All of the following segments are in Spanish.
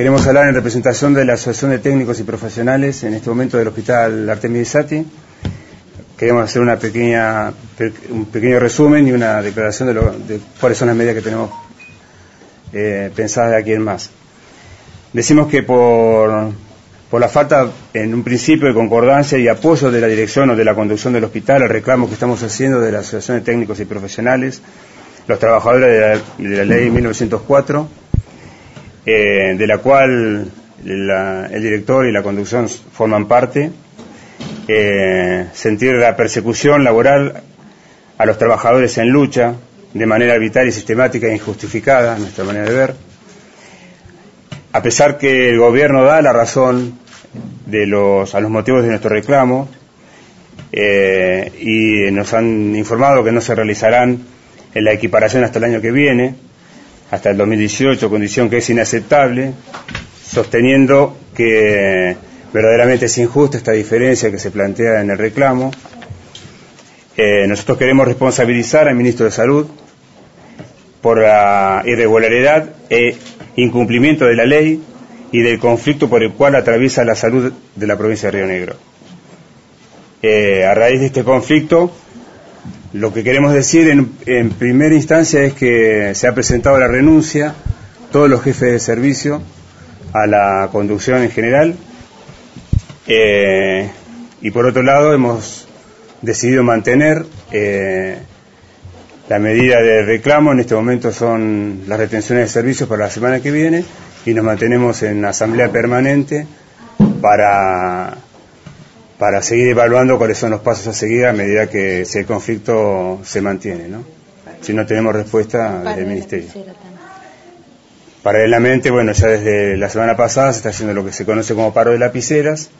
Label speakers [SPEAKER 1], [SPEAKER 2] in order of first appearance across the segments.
[SPEAKER 1] queremos hablar en representación de la Asociación de Técnicos y Profesionales, en este momento del Hospital Artemio Sati. Queremos hacer un pequeño resumen y una declaración de, lo, de cuáles son las medidas que tenemos eh, pensadas de aquí en más. Decimos que por, la falta, en un principio, de concordancia y apoyo de la dirección o de la conducción del hospital al reclamo que estamos haciendo de la Asociación de Técnicos y Profesionales, los trabajadores de la, ley 1904, eh, de la cual el director y la conducción forman parte, eh, sentir la persecución laboral a los trabajadores en lucha de manera y sistemática e injustificada, nuestra manera de ver, a pesar que el gobierno da la razón de los, a los motivos de nuestro reclamo eh, y nos han informado que no se realizarán en la equiparación hasta el año que viene, hasta el 2018, condición que es inaceptable, sosteniendo que verdaderamente es injusta esta diferencia que se plantea en el reclamo. Eh, nosotros queremos responsabilizar al ministro de Salud por la irregularidad e incumplimiento de la ley y del conflicto por el cual atraviesa la salud de la provincia de Río Negro. Eh, a raíz de este conflicto, lo que queremos decir en, primera instancia es que se ha presentado la renuncia, todos los jefes de servicio, a la conducción en general, eh, y por otro lado hemos decidido mantener eh, la medida de reclamo, en este momento son las retenciones de servicios para la semana que viene, y nos mantenemos en asamblea permanente para para seguir evaluando cuáles son los pasos a seguir a medida que si el conflicto se mantiene, ¿no? Si no tenemos respuesta del Ministerio. Paralelamente, bueno, ya desde la semana pasada se está haciendo lo que se conoce como paro de lapiceras,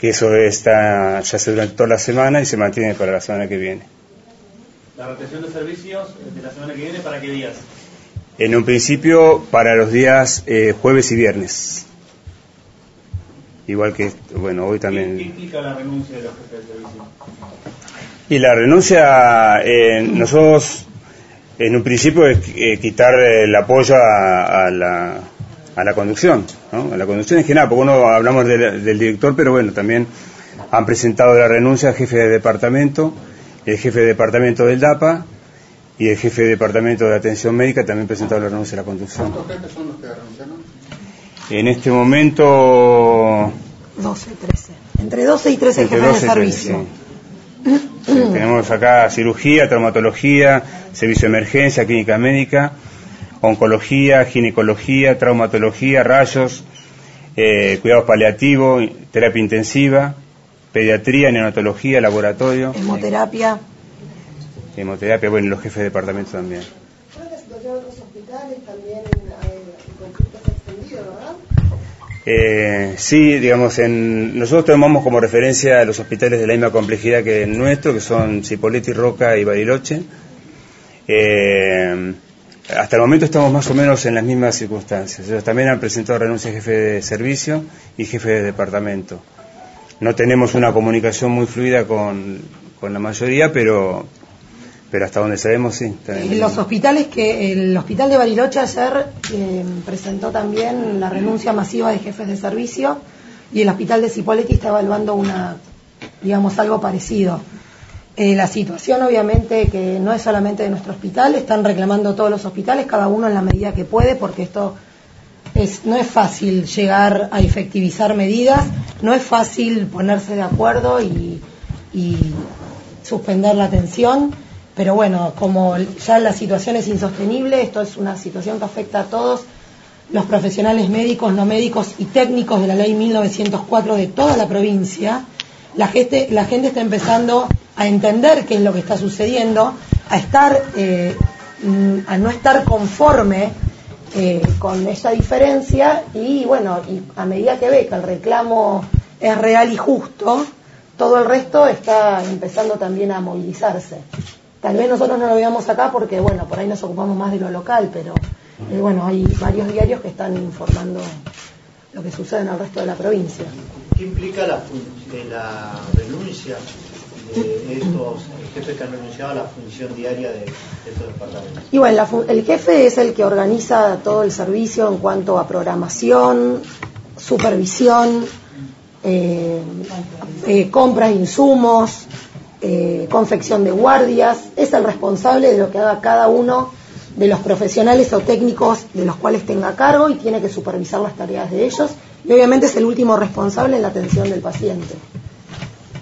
[SPEAKER 1] que eso está ya se durante toda la semana y se mantiene para la semana que viene.
[SPEAKER 2] ¿La retención de servicios de la semana que viene para qué días?
[SPEAKER 1] En un principio para los días eh, jueves y viernes igual que, bueno, hoy también...
[SPEAKER 2] ¿Qué implica la renuncia de los jefes de servicio?
[SPEAKER 1] Y la renuncia, eh, nosotros en un principio es eh, quitar el apoyo a, la, a la conducción, ¿no? a la conducción en general, porque uno hablamos del director, pero bueno, también han presentado la renuncia al jefe de departamento, el jefe de departamento del DAPA y el jefe de departamento de atención médica también presentaron la renuncia a la conducción.
[SPEAKER 3] ¿Cuántos jefes son los que renunciaron?
[SPEAKER 1] En este momento...
[SPEAKER 4] 12, 13. Entre 12 y 13 jefes de servicio.
[SPEAKER 1] tenemos acá cirugía, traumatología, servicio de emergencia, clínica médica, oncología, ginecología, traumatología, rayos, eh, cuidados paliativos, terapia intensiva, pediatría, neonatología, laboratorio.
[SPEAKER 4] Hemoterapia.
[SPEAKER 1] Hemoterapia, bueno, los jefes de departamento también. Eh, sí, digamos, en, nosotros tomamos como referencia los hospitales de la misma complejidad que el nuestro, que son Cipolletti, Roca y Bariloche. Eh, hasta el momento estamos más o menos en las mismas circunstancias. Ellos también han presentado renuncia jefe de servicio y jefe de departamento. No tenemos una comunicación muy fluida con, con la mayoría, pero, pero hasta donde sabemos sí.
[SPEAKER 4] Los hospitales que el hospital de Bariloche ayer eh, presentó también la renuncia masiva de jefes de servicio y el hospital de Cipolletti está evaluando una digamos algo parecido. Eh, la situación obviamente que no es solamente de nuestro hospital, están reclamando todos los hospitales, cada uno en la medida que puede, porque esto es, no es fácil llegar a efectivizar medidas, no es fácil ponerse de acuerdo y, y suspender la atención pero bueno, como ya la situación es insostenible, esto es una situación que afecta a todos los profesionales médicos, no médicos y técnicos de la ley 1904 de toda la provincia, la gente, la gente está empezando a entender qué es lo que está sucediendo, a estar, eh, a no estar conforme eh, con esta diferencia y bueno, y a medida que ve que el reclamo es real y justo, todo el resto está empezando también a movilizarse. Tal vez nosotros no lo veamos acá porque, bueno, por ahí nos ocupamos más de lo local, pero eh, bueno, hay varios diarios que están informando lo que sucede en el resto de la provincia.
[SPEAKER 5] ¿Qué implica la, de la renuncia
[SPEAKER 3] eh, estos jefes que han renunciado a la función diaria de, estos departamentos?
[SPEAKER 4] Y bueno, el jefe es el que organiza todo el servicio en cuanto a programación, supervisión, eh, eh, compras de insumos, confección de guardias, es el responsable de lo que haga cada uno de los profesionales o técnicos de los cuales tenga cargo y tiene que supervisar las tareas de ellos y obviamente es el último responsable en la atención del paciente.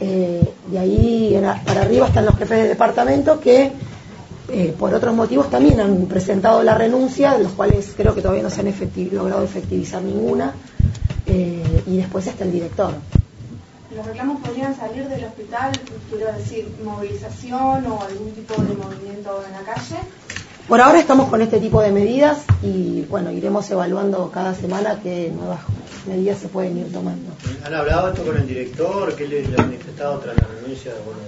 [SPEAKER 4] Eh, de ahí para arriba están los jefes de departamento que eh, por otros motivos también han presentado la renuncia, de los cuales creo que todavía no se han logrado efectivizar ninguna, eh, y después está el director.
[SPEAKER 5] ¿Los reclamos podrían salir del hospital, quiero decir, movilización o algún tipo de movimiento en la calle?
[SPEAKER 4] Por ahora estamos con este tipo de medidas y bueno, iremos evaluando cada semana qué nuevas medidas se pueden ir tomando.
[SPEAKER 3] ¿Han hablado esto con el director? ¿Qué le, ha manifestado tras la renuncia bueno,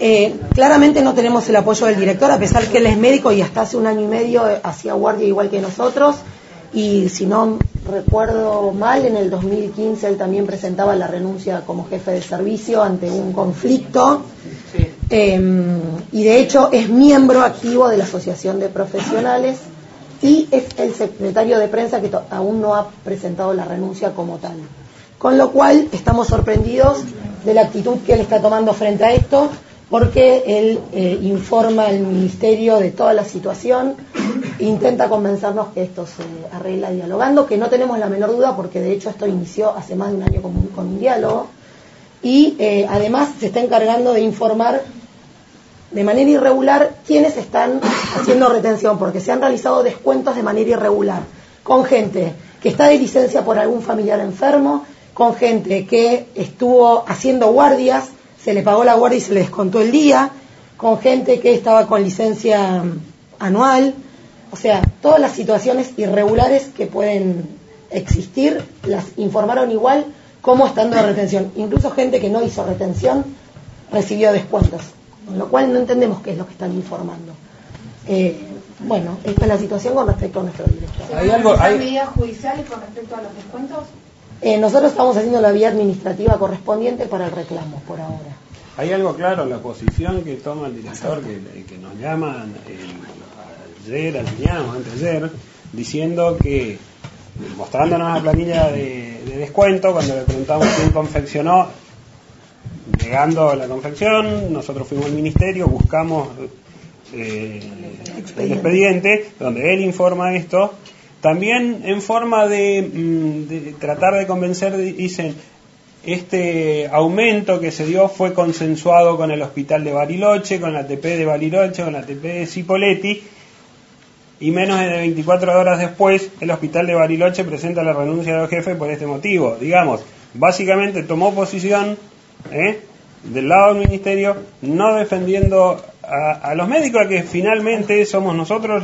[SPEAKER 4] eh, claramente no tenemos el apoyo del director, a pesar que él es médico y hasta hace un año y medio hacía guardia igual que nosotros. Y si no recuerdo mal, en el 2015 él también presentaba la renuncia como jefe de servicio ante un conflicto. Em, y de hecho es miembro activo de la Asociación de Profesionales y es el secretario de prensa que aún no ha presentado la renuncia como tal. Con lo cual estamos sorprendidos de la actitud que él está tomando frente a esto, porque él eh, informa al ministerio de toda la situación, intenta convencernos que esto se arregla dialogando, que no tenemos la menor duda porque de hecho esto inició hace más de un año con un, diálogo, y eh, además se está encargando de informar de manera irregular quiénes están haciendo retención, porque se han realizado descuentos de manera irregular, con gente que está de licencia por algún familiar enfermo, con gente que estuvo haciendo guardias, se le pagó la guardia y se le descontó el día, con gente que estaba con licencia anual, o sea, todas las situaciones irregulares que pueden existir las informaron igual como estando de retención. Incluso gente que no hizo retención recibió descuentos, con lo cual no entendemos qué es lo que están informando. Eh, bueno, esta es la situación con respecto a nuestro director.
[SPEAKER 5] ¿Hay, algo, hay medidas judiciales con respecto a los descuentos?
[SPEAKER 4] Eh, nosotros estamos haciendo la vía administrativa correspondiente para el reclamo por ahora.
[SPEAKER 6] Hay algo claro, la posición que toma el director, que, nos llaman ayer, ayer, antes de ayer, diciendo que, mostrándonos la planilla de, descuento, cuando le preguntamos quién confeccionó, llegando la confección, nosotros fuimos al ministerio, buscamos eh, el expediente donde él informa esto también en forma de, mm, tratar de convencer, dicen, este aumento que se dio fue consensuado con el hospital de Bariloche, con la TP de Bariloche, con la TP de Cipoletti, y menos de 24 horas después el hospital de Bariloche presenta la renuncia del jefe por este motivo. Digamos, básicamente tomó posición ¿eh? del lado del ministerio, no defendiendo a, los médicos, que finalmente somos nosotros,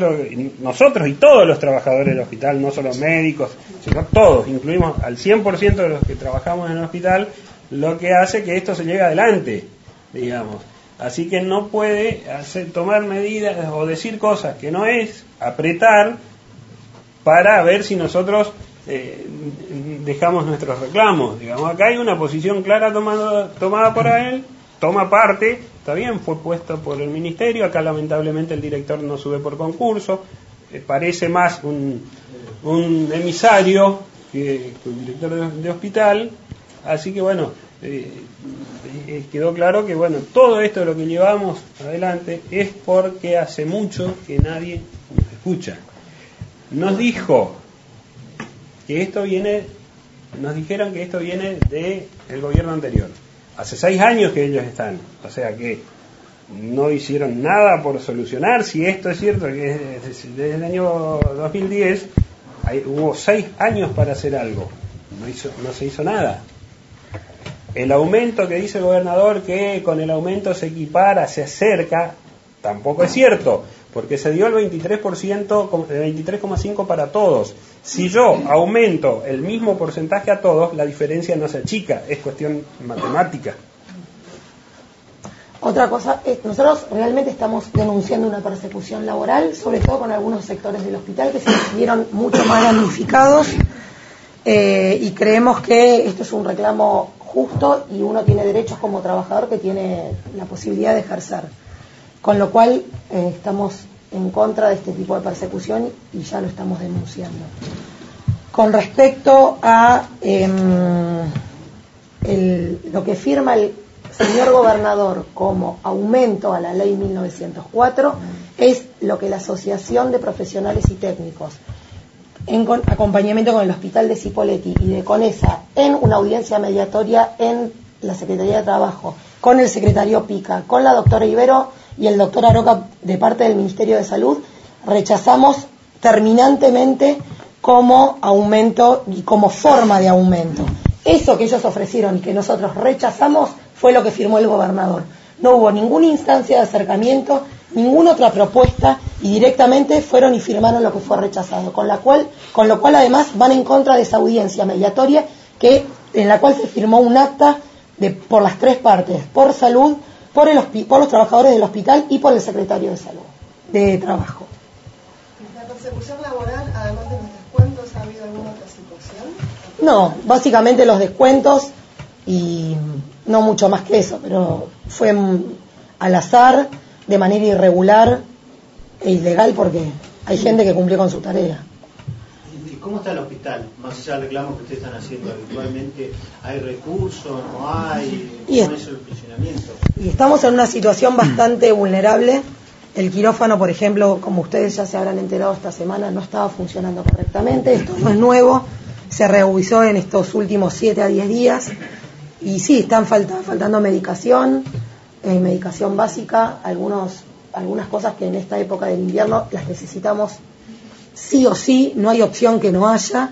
[SPEAKER 6] nosotros y todos los trabajadores del hospital, no solo médicos, sino todos, incluimos al 100% de los que trabajamos en el hospital, lo que hace que esto se llegue adelante, digamos. Así que no puede hacer, tomar medidas o decir cosas que no es, apretar para ver si nosotros eh, dejamos nuestros reclamos. Digamos, acá hay una posición clara tomada, tomada por él, toma parte, bien, fue puesto por el ministerio, acá lamentablemente el director no sube por concurso, eh, parece más un, un emisario que, un director de, hospital, así que bueno, eh, eh, quedó claro que bueno, todo esto de lo que llevamos adelante es porque hace mucho que nadie nos escucha. Nos dijo que esto viene, nos dijeron que esto viene del el gobierno anterior. Hace seis años que ellos están, o sea que no hicieron nada por solucionar. Si esto es cierto, que desde el año 2010 hubo seis años para hacer algo, no, hizo, no se hizo nada. El aumento que dice el gobernador que con el aumento se equipara, se acerca, tampoco es cierto, porque se dio el 23%, el 23,5% para todos. Si yo aumento el mismo porcentaje a todos, la diferencia no se achica, es cuestión matemática.
[SPEAKER 4] Otra cosa, nosotros realmente estamos denunciando una persecución laboral, sobre todo con algunos sectores del hospital que se vieron mucho más damnificados eh, y creemos que esto es un reclamo justo y uno tiene derechos como trabajador que tiene la posibilidad de ejercer. Con lo cual eh, estamos en contra de este tipo de persecución y ya lo estamos denunciando. Con respecto a em, el- lo que firma el señor gobernador como aumento a la ley 1904 es lo que la Asociación de Profesionales y Técnicos en con- acompañamiento con el Hospital de Cipoletti y de CONESA en una audiencia mediatoria en la Secretaría de Trabajo, con el secretario Pica, con la doctora Ibero y el doctor Aroca de parte del Ministerio de Salud, rechazamos terminantemente como aumento y como forma de aumento. Eso que ellos ofrecieron y que nosotros rechazamos fue lo que firmó el gobernador. No hubo ninguna instancia de acercamiento, ninguna otra propuesta y directamente fueron y firmaron lo que fue rechazado, con la cual, con lo cual además van en contra de esa audiencia mediatoria que en la cual se firmó un acta de, por las tres partes, por salud, por, el por los trabajadores del hospital y por el secretario de salud, de trabajo.
[SPEAKER 7] La persecución laboral, además de los descuentos, ¿ha habido alguna otra situación?
[SPEAKER 4] No, básicamente los descuentos y no mucho más que eso, pero fue al azar, de manera irregular e ilegal porque hay gente que cumplió con su tarea.
[SPEAKER 3] ¿Y cómo está el hospital? Más allá del reclamo que ustedes están haciendo habitualmente, ¿hay recursos? ¿No hay?
[SPEAKER 4] Y
[SPEAKER 3] ¿Cómo
[SPEAKER 4] es-
[SPEAKER 3] es el funcionamiento?
[SPEAKER 4] Y estamos en una situación bastante vulnerable. El quirófano, por ejemplo, como ustedes ya se habrán enterado esta semana, no estaba funcionando correctamente. Esto no es nuevo, se reubicó en estos últimos 7 a 10 días. Y sí, están falta- faltando medicación, eh, medicación básica, algunos, algunas cosas que en esta época del invierno las necesitamos sí o sí, no hay opción que no haya.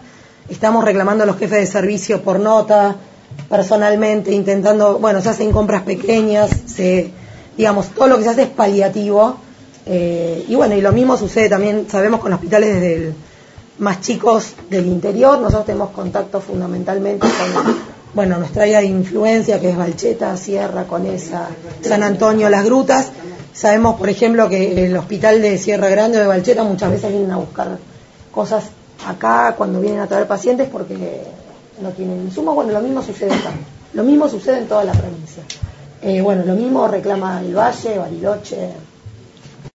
[SPEAKER 4] Estamos reclamando a los jefes de servicio por nota, personalmente, intentando, bueno, se hacen compras pequeñas, se, digamos, todo lo que se hace es paliativo. eh, y bueno, y lo mismo sucede también, sabemos, con hospitales desde más chicos del interior. Nosotros tenemos contacto fundamentalmente con, bueno, nuestra área de influencia, que es Valcheta, Sierra, Conesa, San Antonio, Las Grutas. Sabemos, por ejemplo, que el hospital de Sierra Grande o de Valcheta muchas veces vienen a buscar cosas acá cuando vienen a traer pacientes porque no tienen insumos. Bueno, lo mismo sucede acá. Lo mismo sucede en toda la provincia. Eh, bueno, lo mismo reclama el Valle, Bariloche,